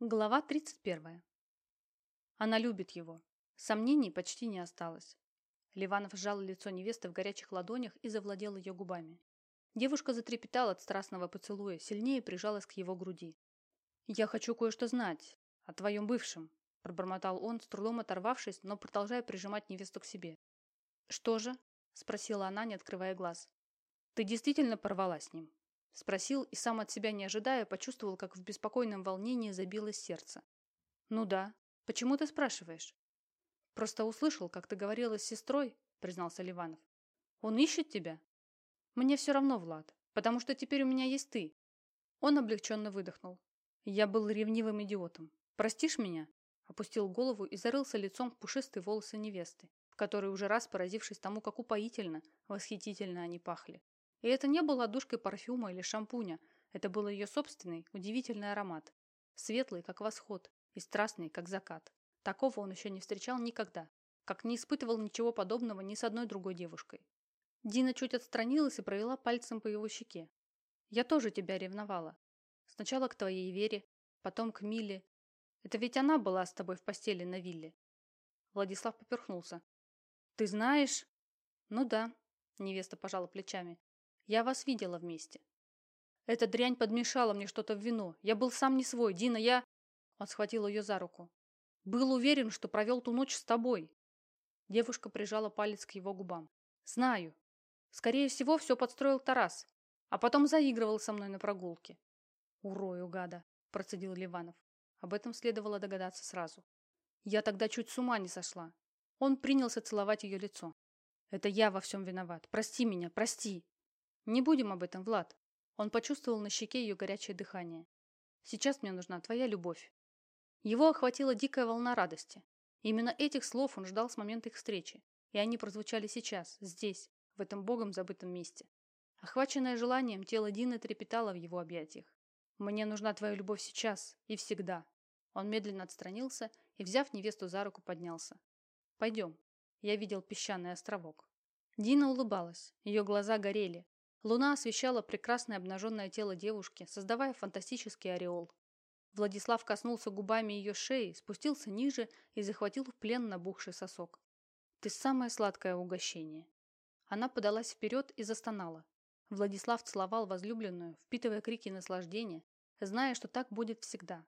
Глава 31. Она любит его. Сомнений почти не осталось. Ливанов сжал лицо невесты в горячих ладонях и завладел ее губами. Девушка затрепетала от страстного поцелуя, сильнее прижалась к его груди. «Я хочу кое-что знать о твоем бывшем», – пробормотал он, с трудом оторвавшись, но продолжая прижимать невесту к себе. «Что же?» – спросила она, не открывая глаз. «Ты действительно порвала с ним?» Спросил и сам от себя не ожидая, почувствовал, как в беспокойном волнении забилось сердце. «Ну да. Почему ты спрашиваешь?» «Просто услышал, как ты говорила с сестрой», признался Ливанов. «Он ищет тебя?» «Мне все равно, Влад, потому что теперь у меня есть ты». Он облегченно выдохнул. «Я был ревнивым идиотом. Простишь меня?» Опустил голову и зарылся лицом в пушистые волосы невесты, в которой уже раз поразившись тому, как упоительно, восхитительно они пахли. И это не было душкой парфюма или шампуня, это был ее собственный, удивительный аромат. Светлый, как восход, и страстный, как закат. Такого он еще не встречал никогда, как не испытывал ничего подобного ни с одной другой девушкой. Дина чуть отстранилась и провела пальцем по его щеке. «Я тоже тебя ревновала. Сначала к твоей Вере, потом к Миле. Это ведь она была с тобой в постели на вилле». Владислав поперхнулся. «Ты знаешь?» «Ну да», – невеста пожала плечами. Я вас видела вместе. Эта дрянь подмешала мне что-то в вино. Я был сам не свой. Дина, я...» Он схватил ее за руку. «Был уверен, что провел ту ночь с тобой». Девушка прижала палец к его губам. «Знаю. Скорее всего, все подстроил Тарас. А потом заигрывал со мной на прогулке». «Урою, гада», – процедил Ливанов. Об этом следовало догадаться сразу. Я тогда чуть с ума не сошла. Он принялся целовать ее лицо. «Это я во всем виноват. Прости меня, прости!» Не будем об этом, Влад. Он почувствовал на щеке ее горячее дыхание. Сейчас мне нужна твоя любовь. Его охватила дикая волна радости. Именно этих слов он ждал с момента их встречи. И они прозвучали сейчас, здесь, в этом богом забытом месте. Охваченное желанием, тело Дины трепетало в его объятиях. «Мне нужна твоя любовь сейчас и всегда». Он медленно отстранился и, взяв невесту за руку, поднялся. «Пойдем». Я видел песчаный островок. Дина улыбалась, ее глаза горели, Луна освещала прекрасное обнаженное тело девушки, создавая фантастический ореол. Владислав коснулся губами ее шеи, спустился ниже и захватил в плен набухший сосок. «Ты самое сладкое угощение». Она подалась вперед и застонала. Владислав целовал возлюбленную, впитывая крики наслаждения, зная, что так будет всегда.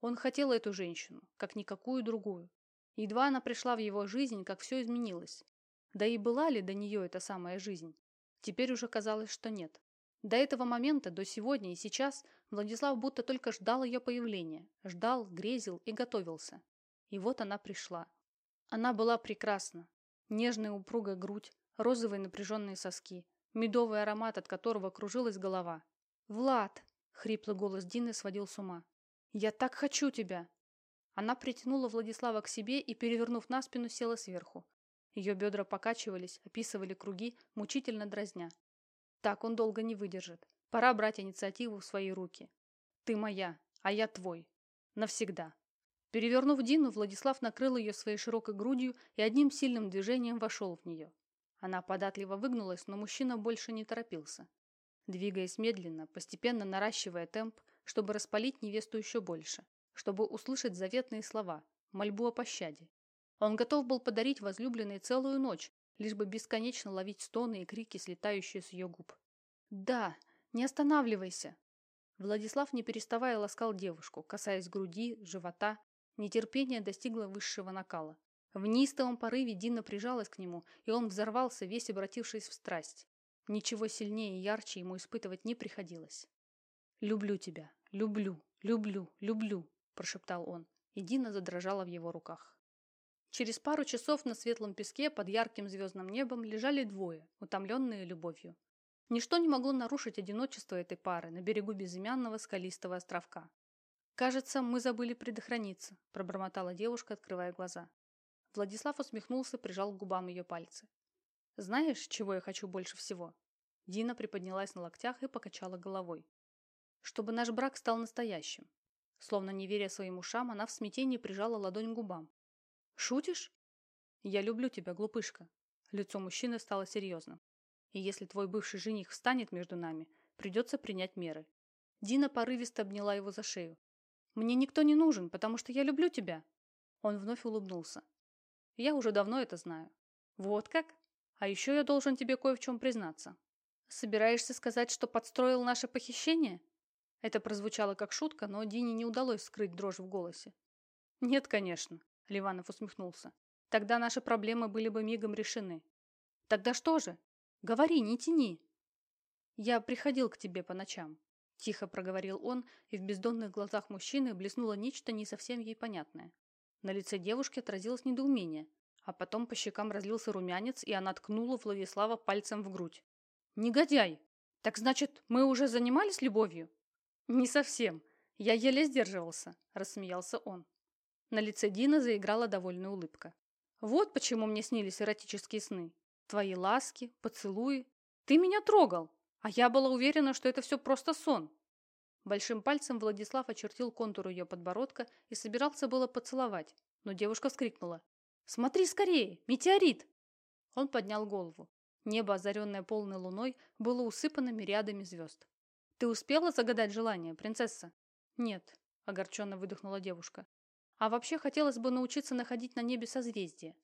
Он хотел эту женщину, как никакую другую. Едва она пришла в его жизнь, как все изменилось. Да и была ли до нее эта самая жизнь? Теперь уже казалось, что нет. До этого момента, до сегодня и сейчас, Владислав будто только ждал ее появления. Ждал, грезил и готовился. И вот она пришла. Она была прекрасна. Нежная упругая грудь, розовые напряженные соски, медовый аромат, от которого кружилась голова. «Влад!» — хриплый голос Дины сводил с ума. «Я так хочу тебя!» Она притянула Владислава к себе и, перевернув на спину, села сверху. Ее бедра покачивались, описывали круги, мучительно дразня. Так он долго не выдержит. Пора брать инициативу в свои руки. Ты моя, а я твой. Навсегда. Перевернув Дину, Владислав накрыл ее своей широкой грудью и одним сильным движением вошел в нее. Она податливо выгнулась, но мужчина больше не торопился. Двигаясь медленно, постепенно наращивая темп, чтобы распалить невесту еще больше, чтобы услышать заветные слова, мольбу о пощаде, он готов был подарить возлюбленной целую ночь, лишь бы бесконечно ловить стоны и крики, слетающие с ее губ. «Да, не останавливайся!» Владислав, не переставая, ласкал девушку, касаясь груди, живота. Нетерпение достигло высшего накала. В неистовом порыве Дина прижалась к нему, и он взорвался, весь обратившись в страсть. Ничего сильнее и ярче ему испытывать не приходилось. «Люблю тебя, люблю, люблю, люблю», – прошептал он, и Дина задрожала в его руках. Через пару часов на светлом песке под ярким звездным небом лежали двое, утомленные любовью. Ничто не могло нарушить одиночество этой пары на берегу безымянного скалистого островка. «Кажется, мы забыли предохраниться», – пробормотала девушка, открывая глаза. Владислав усмехнулся, прижал к губам ее пальцы. «Знаешь, чего я хочу больше всего?» Дина приподнялась на локтях и покачала головой. «Чтобы наш брак стал настоящим». Словно не веря своим ушам, она в смятении прижала ладонь к губам. «Шутишь?» «Я люблю тебя, глупышка». Лицо мужчины стало серьезным. «И если твой бывший жених встанет между нами, придется принять меры». Дина порывисто обняла его за шею. Мне никто не нужен, потому что я люблю тебя. Он вновь улыбнулся. Я уже давно это знаю. Вот как? А еще я должен тебе кое в чем признаться. Собираешься сказать, что подстроил наше похищение? Это прозвучало как шутка, но Дине не удалось скрыть дрожь в голосе. Нет, конечно, Ливанов усмехнулся. Тогда наши проблемы были бы мигом решены. Тогда что же? Говори, не тяни. Я приходил к тебе по ночам. Тихо проговорил он, и в бездонных глазах мужчины блеснуло нечто не совсем ей понятное. На лице девушки отразилось недоумение, а потом по щекам разлился румянец, и она ткнула Владислава пальцем в грудь. «Негодяй! Так значит, мы уже занимались любовью?» «Не совсем. Я еле сдерживался», – рассмеялся он. На лице Дина заиграла довольная улыбка. «Вот почему мне снились эротические сны. Твои ласки, поцелуи. Ты меня трогал, а я была уверена, что это все просто сон. Большим пальцем Владислав очертил контур ее подбородка и собирался было поцеловать, но девушка вскрикнула. «Смотри скорее! Метеорит!» Он поднял голову. Небо, озаренное полной луной, было усыпано мириадами звезд. «Ты успела загадать желание, принцесса?» «Нет», — огорченно выдохнула девушка. «А вообще хотелось бы научиться находить на небе созвездия.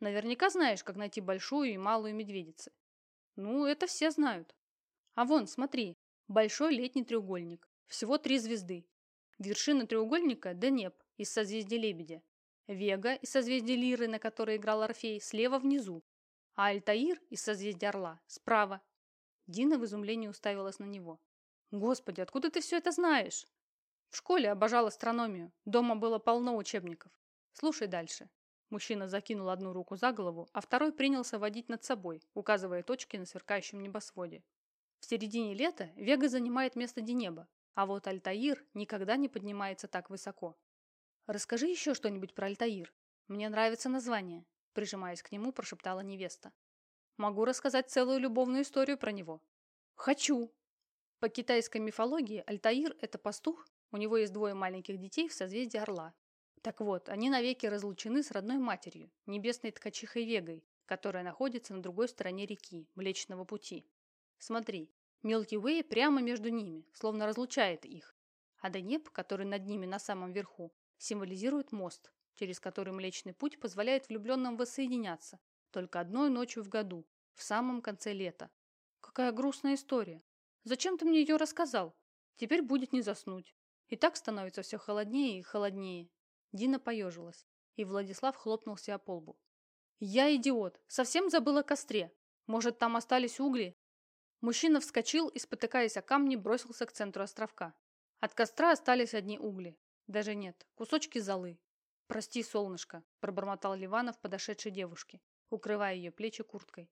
Наверняка знаешь, как найти большую и малую медведицы». «Ну, это все знают». «А вон, смотри, большой летний треугольник. Всего три звезды. Вершина треугольника – Денеп из созвездия Лебедя. Вега из созвездия Лиры, на которой играл Орфей, слева внизу. А Альтаир из созвездия Орла справа. Дина в изумлении уставилась на него. «Господи, откуда ты все это знаешь?» «В школе обожал астрономию. Дома было полно учебников. Слушай дальше». Мужчина закинул одну руку за голову, а второй принялся водить над собой, указывая точки на сверкающем небосводе. В середине лета Вега занимает место Денеба, а вот Альтаир никогда не поднимается так высоко. «Расскажи еще что-нибудь про Альтаир. Мне нравится название», – прижимаясь к нему, прошептала невеста. «Могу рассказать целую любовную историю про него». «Хочу!» По китайской мифологии Альтаир – это пастух, у него есть двое маленьких детей в созвездии Орла. Так вот, они навеки разлучены с родной матерью, небесной ткачихой Вегой, которая находится на другой стороне реки, Млечного Пути. Смотри, Милки Уэй прямо между ними, словно разлучает их. А Денеп, который над ними на самом верху, символизирует мост, через который Млечный Путь позволяет влюбленным воссоединяться только одной ночью в году, в самом конце лета. Какая грустная история. Зачем ты мне ее рассказал? Теперь будет не заснуть. И так становится все холоднее и холоднее. Дина поежилась, и Владислав хлопнул себя по лбу. «Я идиот! Совсем забыл о костре! Может, там остались угли? Мужчина вскочил и, спотыкаясь о камни, бросился к центру островка. От костра остались одни угли. Даже нет, кусочки золы. «Прости, солнышко», – пробормотал Ливанов подошедшей девушке, укрывая ее плечи курткой.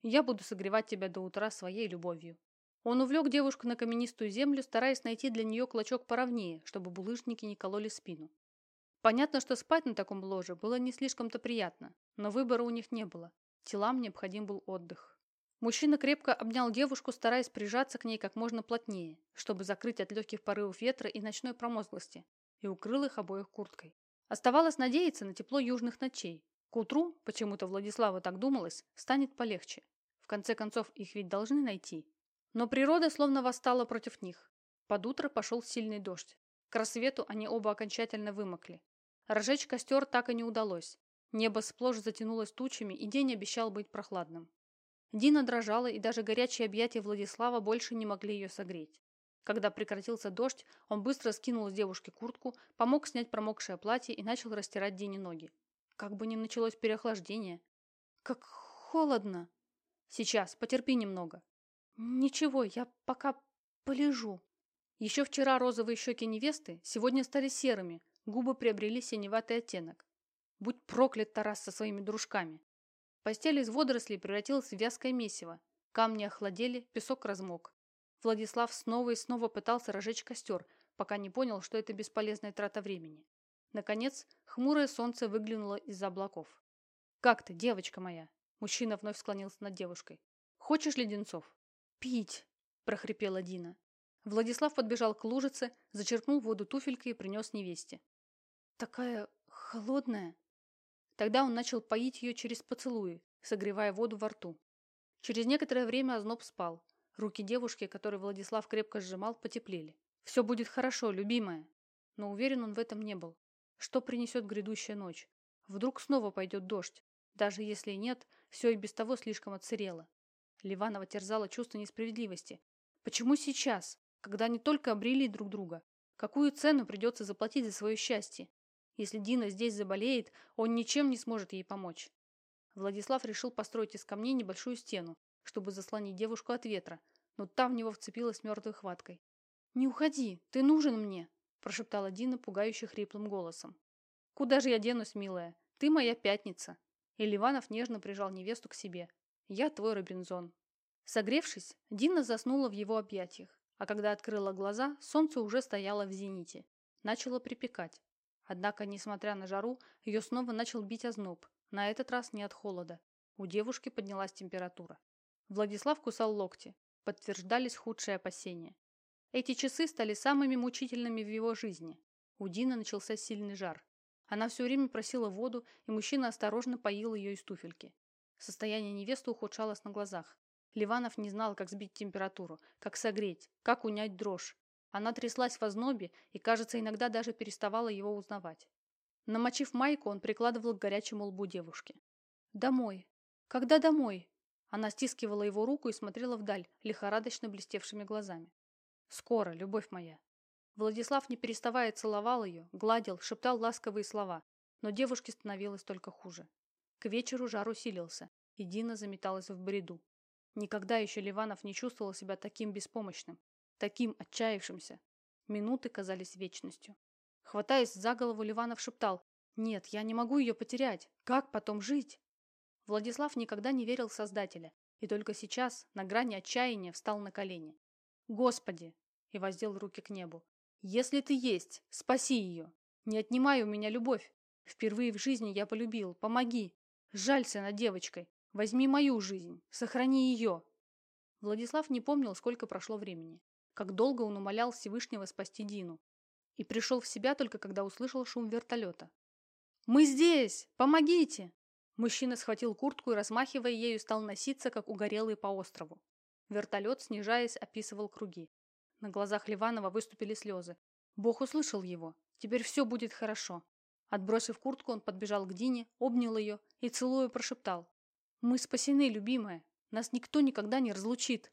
«Я буду согревать тебя до утра своей любовью». Он увлек девушку на каменистую землю, стараясь найти для нее клочок поровнее, чтобы булыжники не кололи спину. Понятно, что спать на таком ложе было не слишком-то приятно, но выбора у них не было. Телам необходим был отдых. Мужчина крепко обнял девушку, стараясь прижаться к ней как можно плотнее, чтобы закрыть от легких порывов ветра и ночной промозглости, и укрыл их обоих курткой. Оставалось надеяться на тепло южных ночей. К утру, почему-то Владиславу так думалось, станет полегче. В конце концов, их ведь должны найти. Но природа словно восстала против них. Под утро пошел сильный дождь. К рассвету они оба окончательно вымокли. Разжечь костер так и не удалось. Небо сплошь затянулось тучами, и день обещал быть прохладным. Дина дрожала, и даже горячие объятия Владислава больше не могли ее согреть. Когда прекратился дождь, он быстро скинул с девушки куртку, помог снять промокшее платье и начал растирать Дине ноги. Как бы ни началось переохлаждение. Как холодно. Сейчас, потерпи немного. Ничего, я пока полежу. Еще вчера розовые щеки невесты сегодня стали серыми, губы приобрели синеватый оттенок. Будь проклят Тарас со своими дружками. Постель из водорослей превратилась в вязкое месиво. Камни охладели, песок размок. Владислав снова и снова пытался разжечь костер, пока не понял, что это бесполезная трата времени. Наконец, хмурое солнце выглянуло из-за облаков. «Как ты, девочка моя?» Мужчина вновь склонился над девушкой. «Хочешь леденцов?» «Пить!» – прохрипела Дина. Владислав подбежал к лужице, зачерпнул воду туфелькой и принес невесте. «Такая холодная!» Тогда он начал поить ее через поцелуи, согревая воду во рту. Через некоторое время озноб спал. Руки девушки, которые Владислав крепко сжимал, потеплели. «Все будет хорошо, любимая». но уверен он в этом не был. Что принесет грядущая ночь? Вдруг снова пойдет дождь? Даже если нет, все и без того слишком отсырело. Ливанова терзало чувство несправедливости. Почему сейчас, когда они только обрели друг друга? Какую цену придется заплатить за свое счастье? Если Дина здесь заболеет, он ничем не сможет ей помочь. Владислав решил построить из камней небольшую стену, чтобы заслонить девушку от ветра, но та в него вцепилась мертвой хваткой. «Не уходи, ты нужен мне!» – прошептала Дина пугающе хриплым голосом. «Куда же я денусь, милая? Ты моя пятница!» И Ливанов нежно прижал невесту к себе. «Я твой Робинзон!» Согревшись, Дина заснула в его объятиях, а когда открыла глаза, солнце уже стояло в зените. Начало припекать. Однако, несмотря на жару, ее снова начал бить озноб, на этот раз не от холода. У девушки поднялась температура. Владислав кусал локти. Подтверждались худшие опасения. Эти часы стали самыми мучительными в его жизни. У Дины начался сильный жар. Она все время просила воду, и мужчина осторожно поил ее из туфельки. Состояние невесты ухудшалось на глазах. Ливанов не знал, как сбить температуру, как согреть, как унять дрожь. Она тряслась в ознобе и, кажется, иногда даже переставала его узнавать. Намочив майку, он прикладывал к горячему лбу девушки. «Домой! Когда домой?» Она стискивала его руку и смотрела вдаль, лихорадочно блестевшими глазами. «Скоро, любовь моя!» Владислав, не переставая, целовал ее, гладил, шептал ласковые слова, но девушке становилось только хуже. К вечеру жар усилился, и Дина заметалась в бреду. Никогда еще Ливанов не чувствовал себя таким беспомощным, таким отчаявшимся. Минуты казались вечностью. Хватаясь за голову, Ливанов шептал «Нет, я не могу ее потерять. Как потом жить?» Владислав никогда не верил в Создателя, и только сейчас, на грани отчаяния, встал на колени. «Господи!» и воздел руки к небу. «Если ты есть, спаси ее! Не отнимай у меня любовь! Впервые в жизни я полюбил, помоги! Жалься над девочкой! Возьми мою жизнь, сохрани ее!» Владислав не помнил, сколько прошло времени как долго он умолял Всевышнего спасти Дину. И пришел в себя только когда услышал шум вертолета. «Мы здесь! Помогите!» Мужчина схватил куртку и, размахивая ею, стал носиться, как угорелый по острову. Вертолет, снижаясь, описывал круги. На глазах Ливанова выступили слезы. Бог услышал его. Теперь все будет хорошо. Отбросив куртку, он подбежал к Дине, обнял ее и, целуя, прошептал. «Мы спасены, любимая. Нас никто никогда не разлучит».